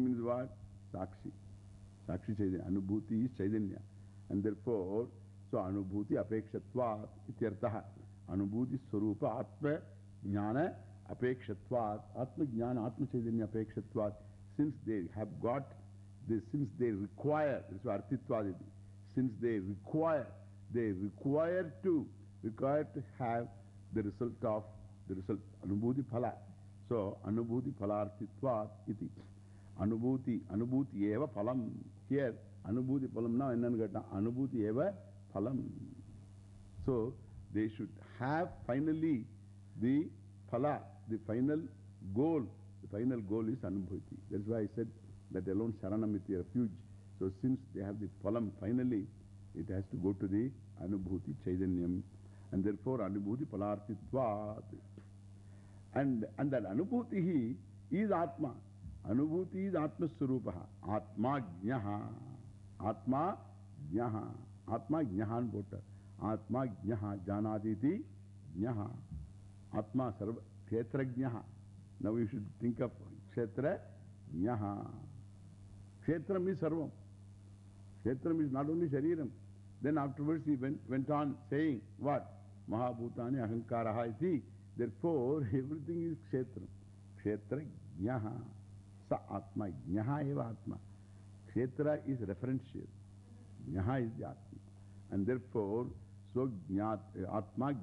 Means what? Sakshi. Sakshi Chaitanya. Anubhuti is Chaitanya. And therefore, so Anubhuti Apekshatvat ityartaha. Anubhuti Swarupa Atma Jnana Apekshatvat. Atma Jnana Atma Chaitanya Apekshatvat. Since they have got this, since they require, this is Artitvat. Since they require, they require to, require to have the result of, the result, Anubhuti Phala. So, Anubhuti Phalartitvat iti. Anubhuti, Anubhuti eva phalam. Here, Anubhuti phalam now, Anubhuti eva phalam. So, they should have finally the phala, the final goal. The final goal is Anubhuti. That's why I said that alone Sharanam is the refuge. So, since they have the phalam finally, it has to go to the Anubhuti Chaitanyam. And therefore, Anubhuti Phalartitvat. And, and that Anubhuti is Atma. Anubhuti is Atma Surupaha. Atma Jnaha. Atma Jnaha. Atma Jnahan Bhota. Atma Jnaha. Janaditi Jnaha. Atma Sarva. Kshetra Jnaha. Now you should think of Kshetra Jnaha. Kshetram is Sarvam. Kshetram is not only Shariram. Then afterwards he went, went on saying, what? Mahabhutani Ahankaraha iti. Therefore, everything is Kshetram. Kshetra Jnaha. Sa Atma. Jnaha eva Atma. Kshetra is referential. Jnaha is the Atma. And therefore, Atma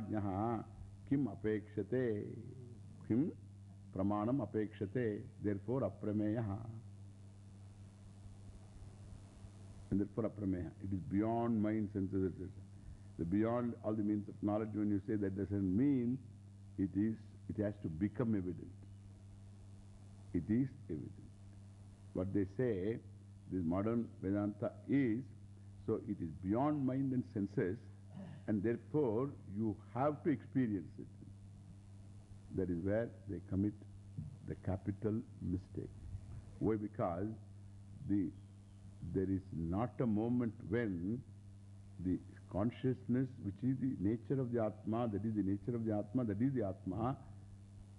Jnaha. Kim apekshate. Kim pramanam apekshate. Therefore, aprameyaha. And therefore, aprameya. It is beyond mind, senses, etc. The beyond all the means of knowledge, when you say that doesn't mean it is, it has to become evident. It is evident. What they say, this modern Vedanta is, so it is beyond mind and senses, and therefore you have to experience it. That is where they commit the capital mistake. Why? Because the, there is not a moment when the consciousness, which is the nature of the Atma, that is the nature of the Atma, that is the Atma,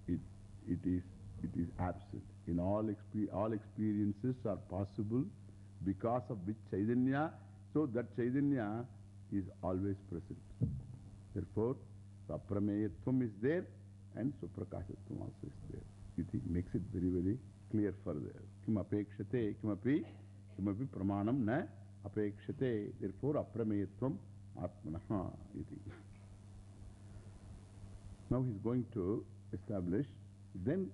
it, it, is, it is absent. In all, exper all experiences are possible because of which Chaitanya, so that Chaitanya is always present. Therefore, Saprameyatvam is there and Suprakashatvam also is there. It makes it very, very clear further. Kim apekshate, kimapi, kimapi pramanam na apekshate. Therefore, aprameyatvam atmanaha iti. Now he is going to establish then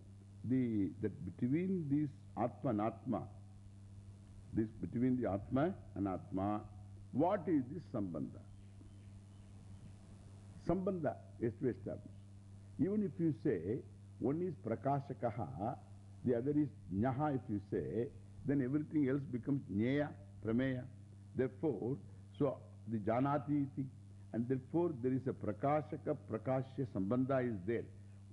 the, that between these Atma and Atma, this between the Atma and Atma, what is this Sambandha? Sambandha is to establish. Even if you say one is Prakashakaha, the other is Nyaha, if you say, then everything else becomes Nyeya, Prameya. Therefore, so the Janati iti, and therefore there is a Prakashaka, Prakashya Sambandha is there.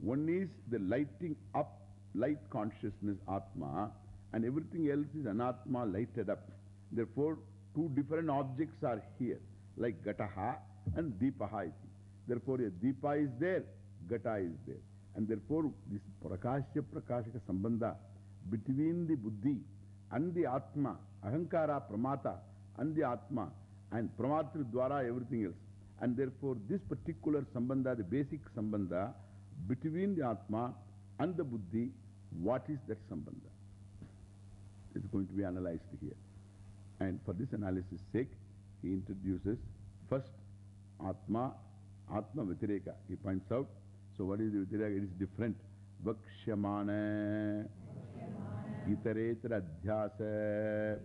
One is the lighting up, light consciousness, Atma, and everything else is Anatma, lighted up. Therefore, two different objects are here, like Gataha and Deepaha. Therefore, a Deepa is there, Gata is there. And therefore, this Prakashya Prakashaka Sambandha between the Buddhi and the Atma, Ahankara Pramata and the Atma, and Pramatri Dwara everything else. And therefore, this particular Sambandha, the basic Sambandha between the Atma and the Buddhi, what is that Sambandha? It's going to be analyzed here. And for this analysis sake, he introduces first Atma, Atma Vitireka. He points out, so what is the Vitireka? It is different. Vakshamana, Itaretra Adhyasa,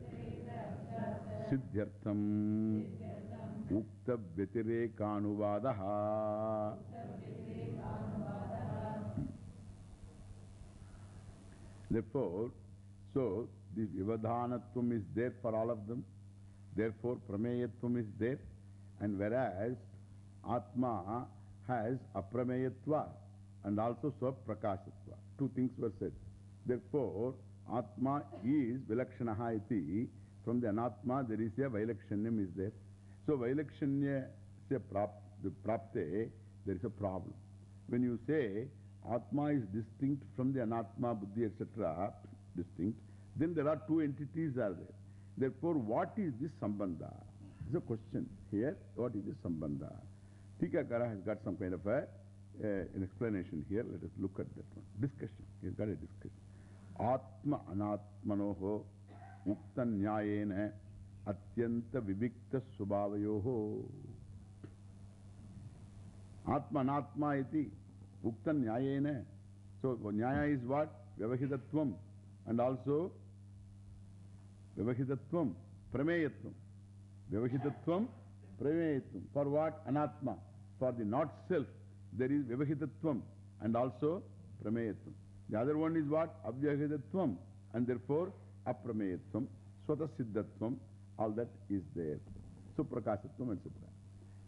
Siddhyartham, Ukta Vitirekaanuvadaha. Hmm. Therefore, so this Vivadhanatvam is there for all of them. Therefore, Prameyatvam is there. And whereas Atma has aprameyatva and also swaprakashatva. Two things were said. Therefore, Atma is vilakshanaha iti. From the anatma, there is a vilakshanyam is there. So, vilakshanya prapte, there is a problem. When you say Atma is distinct from the anatma, buddhi, etc., distinct, then there are two entities are there. Therefore, what is this sambandha? This is a question here. What is this sambandha? Tikakara has got some kind of a, uh, an explanation here. Let us look at that one. Discussion. He has got a discussion. Atma anatmanoho ukta nyayena atyanta vivikta subhavayoho. Atma anatma iti ukta nyayena. So, nyaya is what? Vyavahitatvam. And also, Vyavahitatvam, Prameyatvam. Vyavahitatvam, Prameyatvam. For what? Anatma. For the not self, there is Vyavahitatvam and also Prameyatvam. The other one is what? Avyahitatvam. And therefore, Aprameyatvam, Swata all that is there. So, Prakasatvam, etc.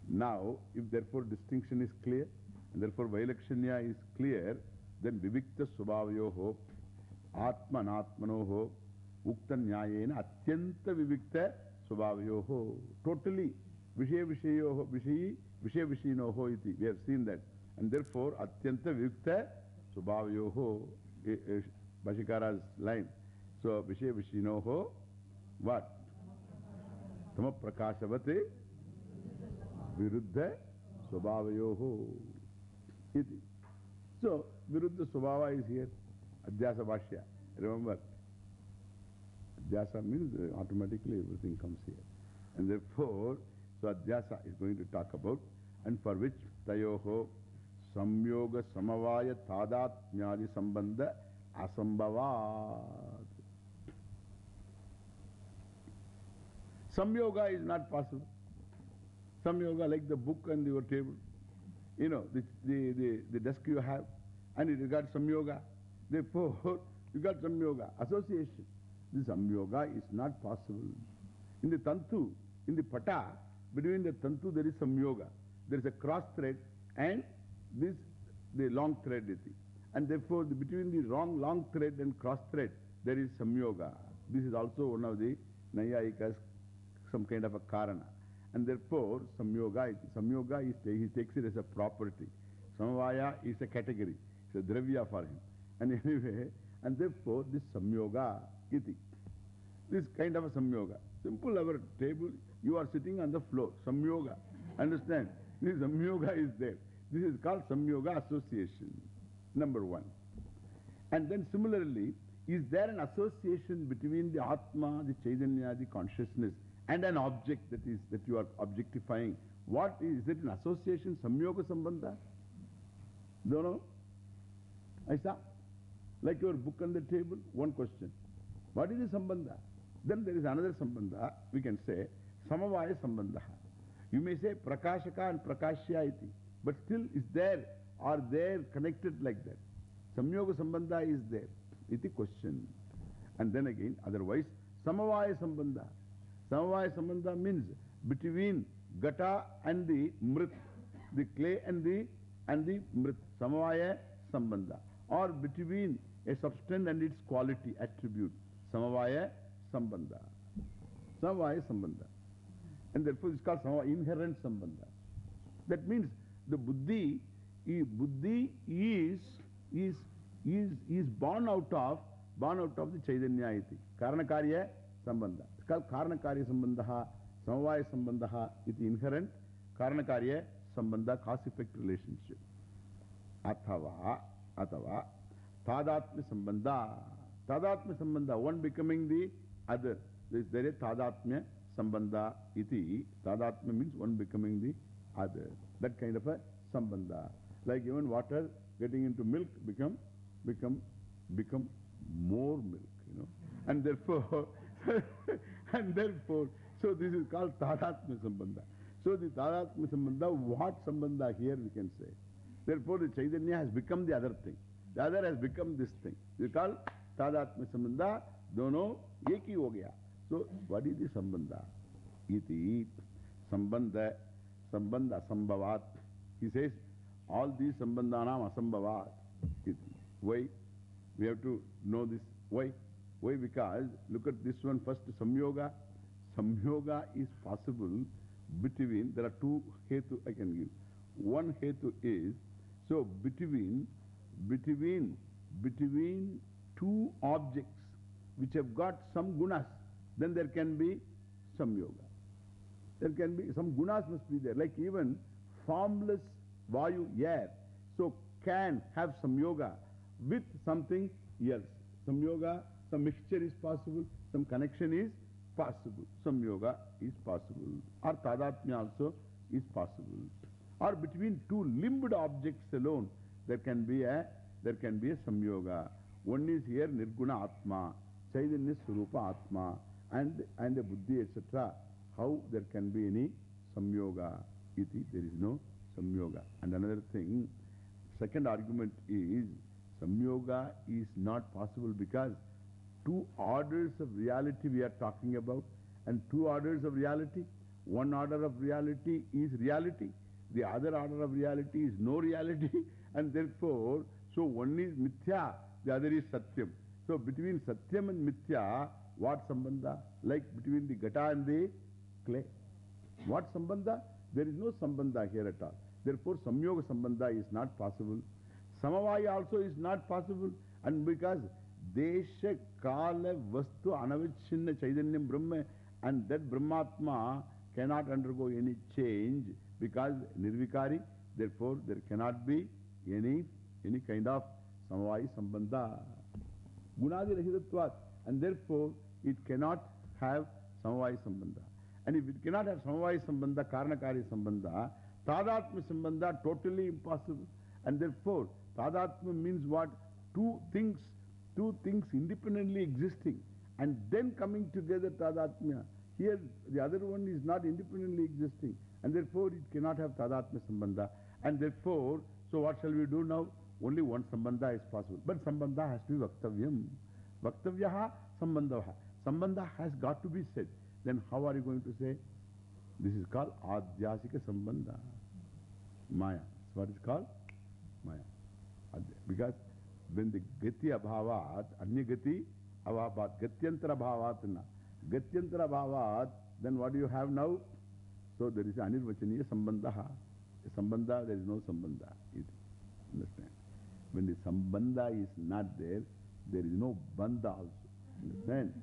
Now, if therefore distinction is clear, and therefore Vailakshanya is clear, then Vivikta Subhavayoho, Atma Natmanoho, Vivikta Subhavayoho, Bashikara's line. So, Vishaya Vishinoho, what? Tama Prakashavate Viruddha Swabhavayoho iti. So, Viruddha Swabhava is here. Adhyasa Bhashya. Remember? Adhyasa means uh, automatically everything comes here. And therefore, so Adhyasa is going to talk about, and for which Tayoho Samyoga Samavaya Tadatmyadi Sambandha Asambhavat. Samyoga is not possible. Samyoga like the book and your table. You know, the, the, the, the desk you have, and it got Samyoga. Therefore, you got Samyoga, association. This Samyoga is not possible. In the Tantu, in the Pata, between the Tantu there is Samyoga. There is a cross thread and this, the long thread. And therefore, the, between the wrong long thread and cross thread, there is Samyoga. This is also one of the Nayayikas, some kind of a Karana. And therefore, Samyoga, Samyoga is, he takes it as a property. Samavaya is a category. It's a dravya for him. And anyway, and therefore, this Samyoga iti. This kind of a Samyoga. Simple our table, you are sitting on the floor. Samyoga. Understand? This Samyoga is there. This is called Samyoga association. Number one. And then similarly, is there an association between the Atma, the Chaitanya, the consciousness, and an object that is that you are objectifying? What is, is it an association? Samyoga Sambandha? Don't know? I saw. Like your book on the table, one question. What is the Sambandha? Then there is another Sambandha, we can say, Samavaya Sambandha. You may say Prakashaka and Prakashya iti, but still is there, are there connected like that? Samyoga Sambandha is there, iti question. And then again, otherwise, Samavaya Sambandha. Samavaya Sambandha means between Gata and the Mrit, the clay and the, and the Mrit. Samavaya Sambandha. Or between a substance and its quality, attribute. Samavaya Sambandha. Samavaya Sambandha. And therefore it's called Samavaya, inherent Sambandha. That means the Buddhi, Buddhi is, is, is, is born out of, born out of the Chaitanya iti. Karanakarya Sambandha. It's called Karanakarya Sambandha, Samavaya Sambandha iti inherent, Karanakarya Sambandha, cause-effect relationship. Athava, Athava, Tadatma Sambandha. Tadatma Sambandha, one becoming the other. There is Tadatma Sambandha iti. Tadatma means one becoming the other. That kind of a Sambandha. Like even water getting into milk become, become, become more milk, you know. And therefore, and therefore, so this is called Tadatma Sambandha. So the Tadatma Sambandha, what Sambandha here we can say. Therefore, the Chaitanya has become the other thing. The other has become this thing. We call Tadatma Sambandha, dono eki ho gaya. So, what is the Sambandha? Iti Sambandha Sambandha Asambhavat. He says, all these Sambandhanam Asambhavat. Why? We have to know this. Why? Why? Because look at this one first, Samyoga. Samyoga is possible between, there are two hetu I can give. One hetu is, so between, between, between two objects which have got some gunas, then there can be some yoga. There can be, some gunas must be there. Like even formless vayu, air, so can have some yoga with something else. Some yoga, some mixture is possible, some connection is possible. Some yoga is possible. Or tadatmya also is possible. Or between two limbed objects alone, there can be a, there can be a samyoga. One is here Nirguna Atma, Chaitanya Swarupa Atma, and, and the Buddhi, etc. How there can be any samyoga? Iti, there is no samyoga. And another thing, second argument is samyoga is not possible because two orders of reality we are talking about, and two orders of reality. One order of reality is reality, the other order of reality is no reality, and therefore, so one is mithya, the other is satyam. So between satyam and mithya, what sambandha? Like between the gata and the clay. What sambandha? There is no sambandha here at all. Therefore, samyoga sambandha is not possible. Samavaya also is not possible. And because Desha Kala Vastu Anavichinna Chaitanyam Brahma and that Brahmatma cannot undergo any change because Nirvikari, therefore there cannot be any, any kind of Samavaya Sambandha. Gunadi. And therefore it cannot have Samavaya Sambandha. And if it cannot have Samavaya Sambandha, Karanakari Sambandha, Tadatma Sambandha totally impossible. And therefore, Tadatma means what? Two things, two things independently existing and then coming together Tadatmya. Here, the other one is not independently existing and therefore it cannot have Tadatma Sambandha. And therefore, so what shall we do now? Only one Sambandha is possible. But Sambandha has to be Vaktavyam. Vaktavyaha Sambandhaha. Sambandha has got to be said. Then how are you going to say? This is called Adhyasika Sambandha. Maya. So what is called? Maya. Because when the Gati Abhavat, Anya Gati Abhavat, Gatyantara Bhavat, Gatyantara Bhavat, then what do you have now? So there is Anirvachaniya Sambandha. Sambandha, there is no Sambandha. Understand? When the Sambandha is not there, there is no Bandha also. Understand?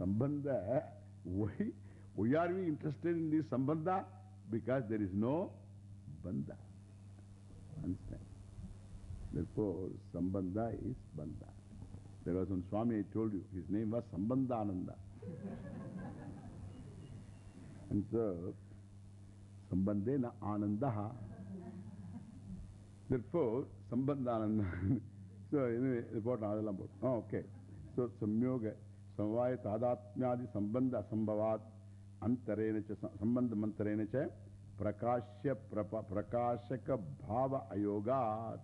Sambandha, why, why are we interested in this Sambandha? Because there is no Bandha. Understand? Therefore, Sambandha is Bandha. There was one Swami, I told you, his name was Sambandhananda. and so, Sambandhena Anandaha. Therefore, Sambandhananda. so, anyway, report Adalam. Oh, okay. So, Samyoga, Samvaya Tadatmyadi Sambandha Sambhavat Antarenacha Sambandha Mantarenacha Prakashya Prakashaka Bhava Ayogat.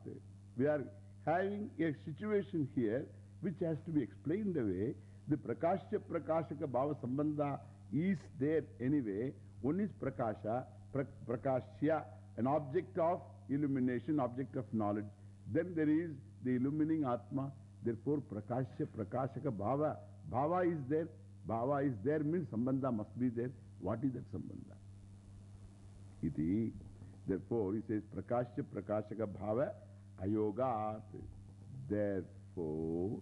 We are having a situation here which has to be explained away. The Prakashya Prakashaka Bhava Sambandha is there anyway. One is Prakasha, pra, Prakashya, an object of illumination, object of knowledge. Then there is the illumining Atma. Therefore, Prakashya Prakashaka Bhava. Bhava is there. Bhava is there means Sambandha must be there. What is that Sambandha? Iti. Therefore, he says Prakashya Prakashaka Bhava Ayogat. Therefore,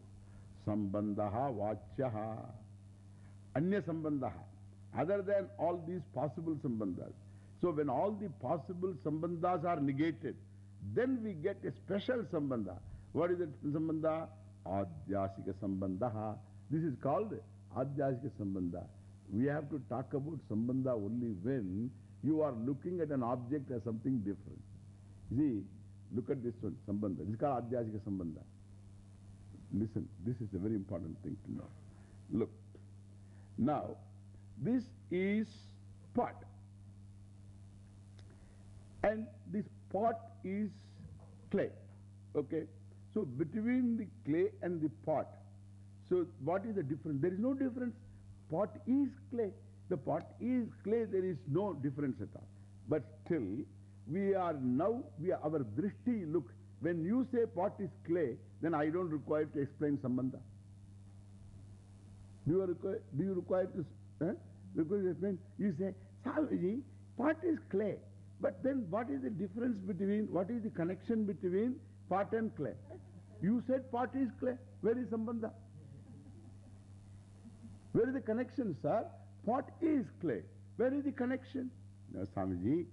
Sambandha Vachyaha. Anya Sambandha. Other than all these possible Sambandhas. So, when all the possible Sambandhas are negated, then we get a special Sambandha. What is that Sambandha? Adhyasika Sambandha. This is called Adhyasika Sambandha. We have to talk about Sambandha only when you are looking at an object as something different. See, look at this one, Sambandha. This is called Adhyasika Sambandha. Listen, this is a very important thing to know. Look, now, this is pot. And this pot is clay. Okay? So, between the clay and the pot, so what is the difference? There is no difference. Pot is clay. The pot is clay. There is no difference at all. But still, we are now, we are, our drishti, look, when you say pot is clay, then I don't require to explain sambandha. Do you require, do you require to, eh? require explain? You say, Swamiji, pot is clay. But then what is the difference between, what is the connection between pot and clay? You said pot is clay. Where is sambandha? Where is the connection, sir? Pot is clay. Where is the connection? Now, Swamiji,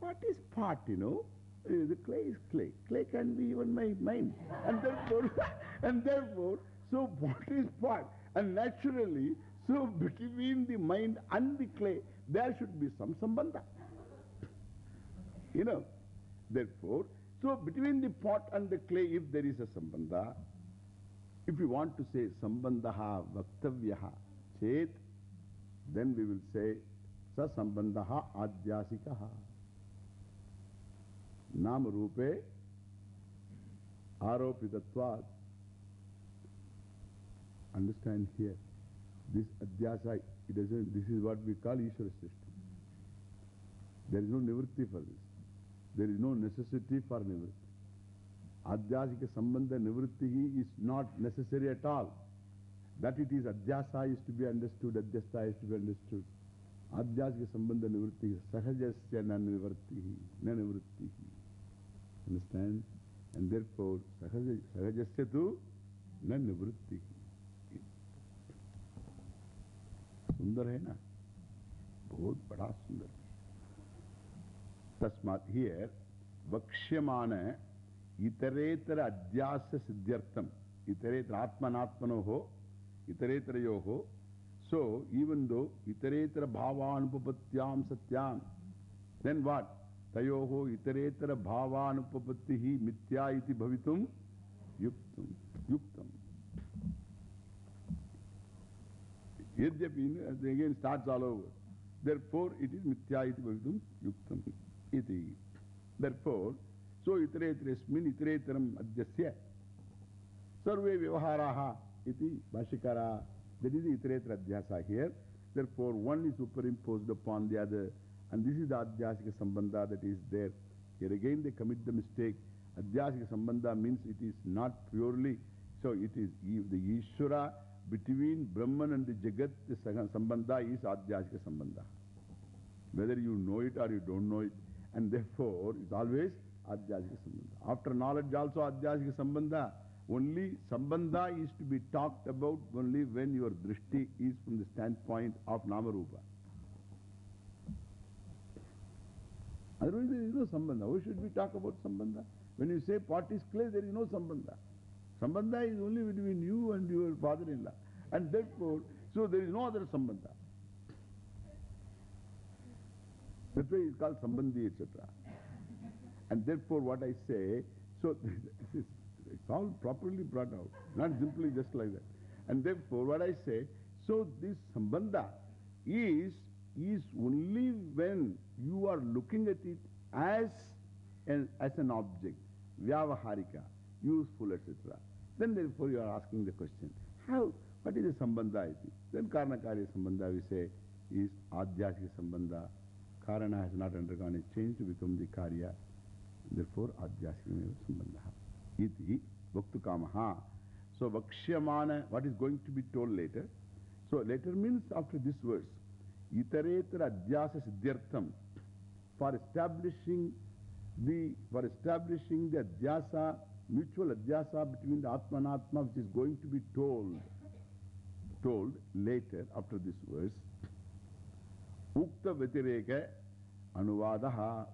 pot is pot, you know. Uh, the clay is clay. Clay can be even my mind. And therefore, and therefore, so pot is pot. And naturally, so between the mind and the clay, there should be some sambandha. You know, therefore, so between the pot and the clay, if there is a sambandha, if you want to say sambandha vaktavyaha chet, then we will say sa sambandha adhyasikaha. Nama rupe aropitatvat. Understand here. This adhyasa, it doesn't, this is what we call Ishvara system. There is no nivritti for this. There is no necessity for nivritti. Adhyasika sambandha nivritti is not necessary at all. That it is adhyasa is to be understood, adhyasta is to be understood. Adhyasika sambandha nivritti sahajasya na nivritti, na nivritti. Understand? And therefore, sahajasya tu na nivritti. सुंदर है ना बहुत बड़ा सुंदर तस्मात इतरेतर अध्यास सिद्ध्यर्थम इतरेतर आत्मनात्मनो हो इतरेतरयो हो so even though iteretara bhavanupapatyam satyam then what tayoho iteretara bhavanupapattihi mithya iti bhavitum yuktam yuktam Yadyapi, again starts all over. Therefore, it is mithya iti bhavitum yuktam iti. Therefore, so iteretresmin iteretram adhyasya sarve vyavaharaha iti bhashikara. That is the iteretra adhyasa here. Therefore, one is superimposed upon the other. And this is the adhyasika sambandha that is there. Here again they commit the mistake. Adhyasika sambandha means it is not purely, so it is the Ishvara between Brahman and the Jagat, the sambandha is adhyasika sambandha. Whether you know it or you don't know it. And therefore, it's always adhyasika sambandha. After knowledge also adhyasika sambandha. Only sambandha is to be talked about only when your drishti is from the standpoint of Namarupa. Otherwise, there is no sambandha. Why should we talk about sambandha? When you say pot is clay, there is no sambandha. Sambandha is only between you and your father-in-law. And therefore, so there is no other sambandha. That's why it's called sambandhi, etc. And therefore, what I say, so it's all properly brought out, not simply just like that. And therefore, what I say, so this sambandha is, is only when you are looking at it as an, as an object, vyavaharika, useful, etc. Then therefore you are asking the question, how, what is the sambandha? Then karnakarya sambandha we say is adhyasika sambandha. Karana has not undergone a change to become the karya. Therefore adhyasika sambandha. Iti vaktu kamaha. So vakshyamana, what is going to be told later. So later means after this verse. Itaretara adhyasa siddhyartham. For establishing the, for establishing the adhyasa, mutual adhyasa between the Atma and Atma which is going to be told, told later after this verse. With the Vitireka Anuvadaha.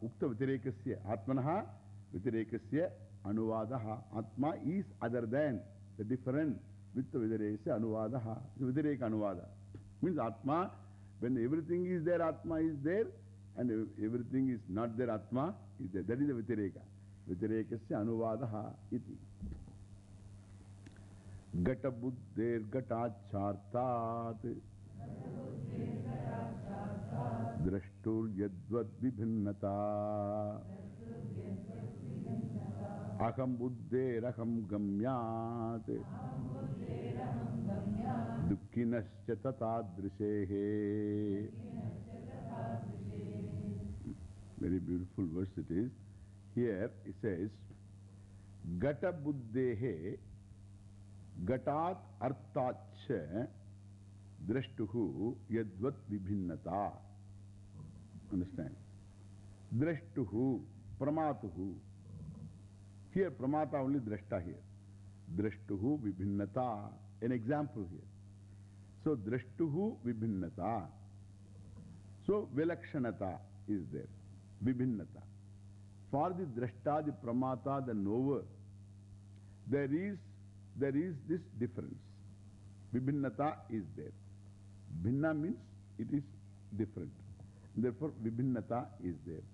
Vitireka Anuvada. Means Atma, when everything is there, Atma is there, and everything is not there, Atma is there. That is the Vitireka. Vitirekasya Anuvadaha iti. Gata buddher gatachartat. Drashtur yadvad vibhinnata. Aham buddher aham gamyat. Very beautiful verse it is. Here it says, Gata buddhehe gatat artacha knower, there is, there is this difference. Vibhinnata is there. Bhinna means it is different. Therefore, vibhinnata is there.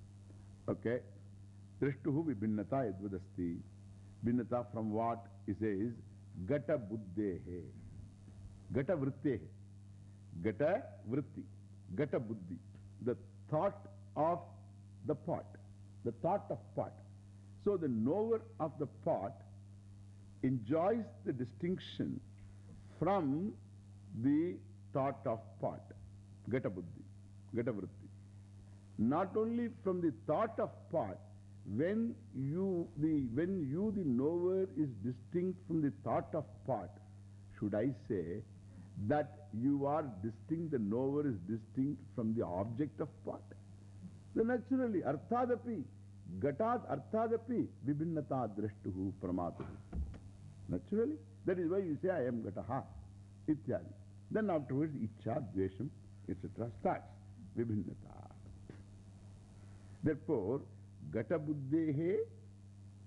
Okay. Drishtuhu vibhinnata yadvadasti. Bhinnata from what? He says, Gata buddhehe. Gata vrittehe. Gata vritti. Gata buddhi. The thought of the pot. The thought of pot. So the knower of the pot enjoys the distinction from the thought of pot. Gata buddhi. Gata vritti. Not only from the thought of pot, when you, the, when you, the knower, is distinct from the thought of pot, should I say that you are distinct, the knower is distinct from the object of pot? Then naturally, arthadapi, gatat arthadapi, vibhinnata drashtuhu pramatuhu. Naturally. That is why you say, I am gataha, ityadi. Then afterwards, icha, dvesham, etc. starts. Vibhinnata. Therefore, gata buddhehe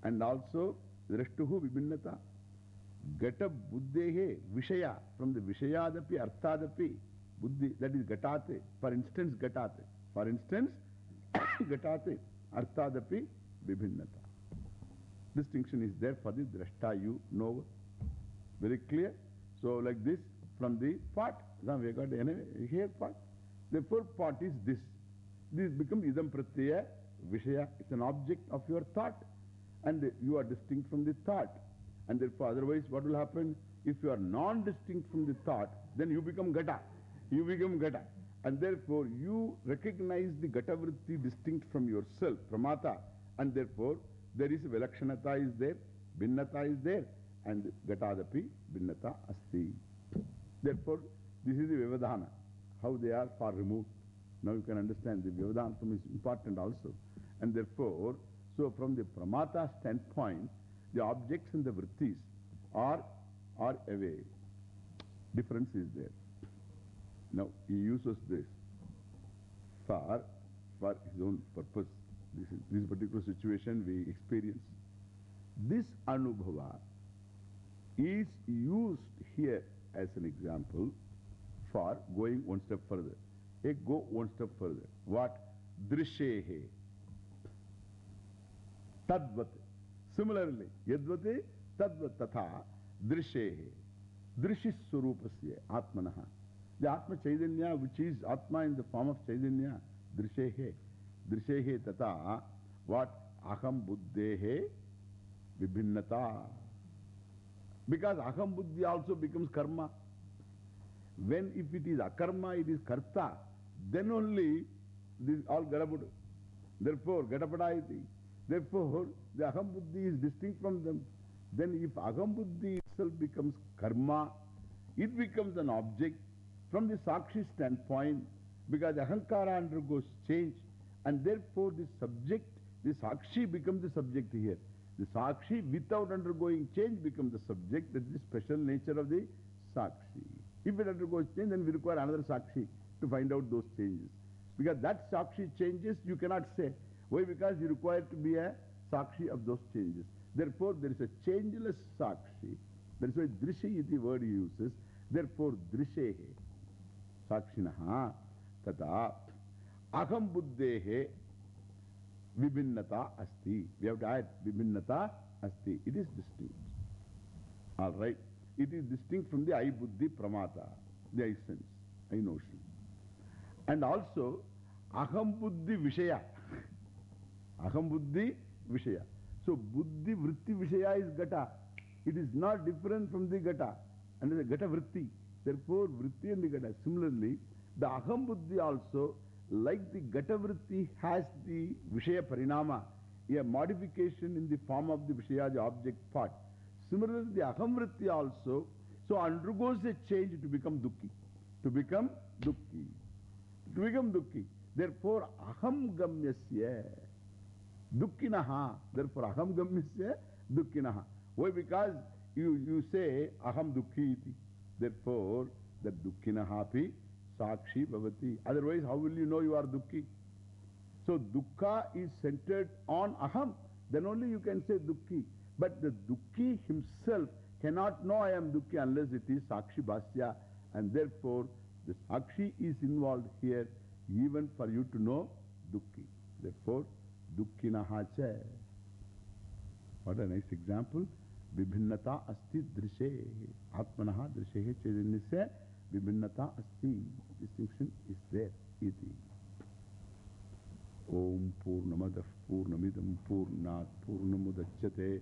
and also drashtuhu vibhinnata. Gata buddhehe, vishaya, from the vishayadapi, arthadapi, buddhi, that is gatate. For instance, gatate. For instance, gatate, arthadapi, vibhinnata. Distinction is there for the drashta, you know. Very clear? So, like this, from the pot, now we got anyway, here pot. Therefore, pot is this. This becomes idam pratyaya vishaya. It's an object of your thought. And you are distinct from the thought. And therefore, otherwise, what will happen? If you are non-distinct from the thought, then you become gata. You become gata. And therefore, you recognize the gata vritti distinct from yourself, pramata. And therefore, there is vilakshanata is there, bhinnata is there, and gatadapi, bhinnata asti. Therefore, this is the Vivadhana, how they are far removed. Now you can understand the Vivadhantam is important also. And therefore, so from the Pramata standpoint, the objects and the vrittis are, are away. Difference is there. Now he uses this for, for his own purpose. This, is, this particular situation we experience. This Anubhava is used here as an example for going one step further. Hey, go one step further. What? Drishehe. Tadvat. Similarly, Yadvate Tadvat Tatha Drishehe. Drishis Surupasya Atmanaha. The Atma Chaitanya, which is Atma in the form of Chaitanya, Drishehe. Drishehe Tata. What? Aham Buddhehe Vibhinnata. Because Aham Buddhi also becomes karma. When if it is akarma, it is karta, then only this all gadapudu. Therefore, gadapadayati. Therefore, the Aham Buddhi is distinct from them. Then if Aham Buddhi itself becomes karma, it becomes an object from the Sakshi standpoint because Ahankara undergoes change and therefore the subject, the Sakshi becomes the subject here. The Sakshi without undergoing change becomes the subject. That is the special nature of the Sakshi. If it undergoes change, then we require another Sakshi to find out those changes. Because that Sakshi changes, you cannot say. Why? Because you require to be a Sakshi of those changes. Therefore, there is a changeless Sakshi. That is why Drishi is the word he uses. Therefore, Drishehe. Sakshinaha. Tata. Aham Buddhehe. Vibhinnata asti. We have to add Vibhinnata asti. It is distinct. All right. It is distinct from the I buddhi pramata, the I sense, I notion. And also, aham buddhi vishaya. aham buddhi vishaya. So, buddhi vritti vishaya is gata. It is not different from the gata. And the gata vritti. Therefore, vritti and the gata. Similarly, the aham buddhi also, like the Gatavritti has the Vishaya Parinama, a modification in the form of the Vishaya, the object part. Similarly, the Ahamvritti also, so undergoes a change to become Dukki. To become Dukki. To become Dukki. Therefore, Aham Gamyasya. Dukkinaha. Therefore, Aham Gamyasya Dukkinaha. Why? Because you, you say Aham Dukki iti. Therefore, the Dukkinaha pi Sakshi Bhavati. Otherwise, how will you know you are Dukki? So, Dukkha is centered on Aham. Then only you can say Dukki. But the Dukki himself cannot know I am Dukki unless it is Sakshi Bhasya. And therefore, the Sakshi is involved here even for you to know Dukki. Therefore, Dukkinaha cha. What a nice example. Vibhinnata asti drishe. Atmanaha drishe chedinnisya. Vibhinnata asti. Distinction is there. Iti. Om Purnamadav Purnamidam Purnat Purnamudachyate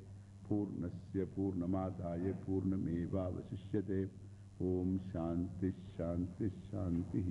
Purnasya Purnamadaya Purnameva Vasishyate Om Shanti Shanti Shanti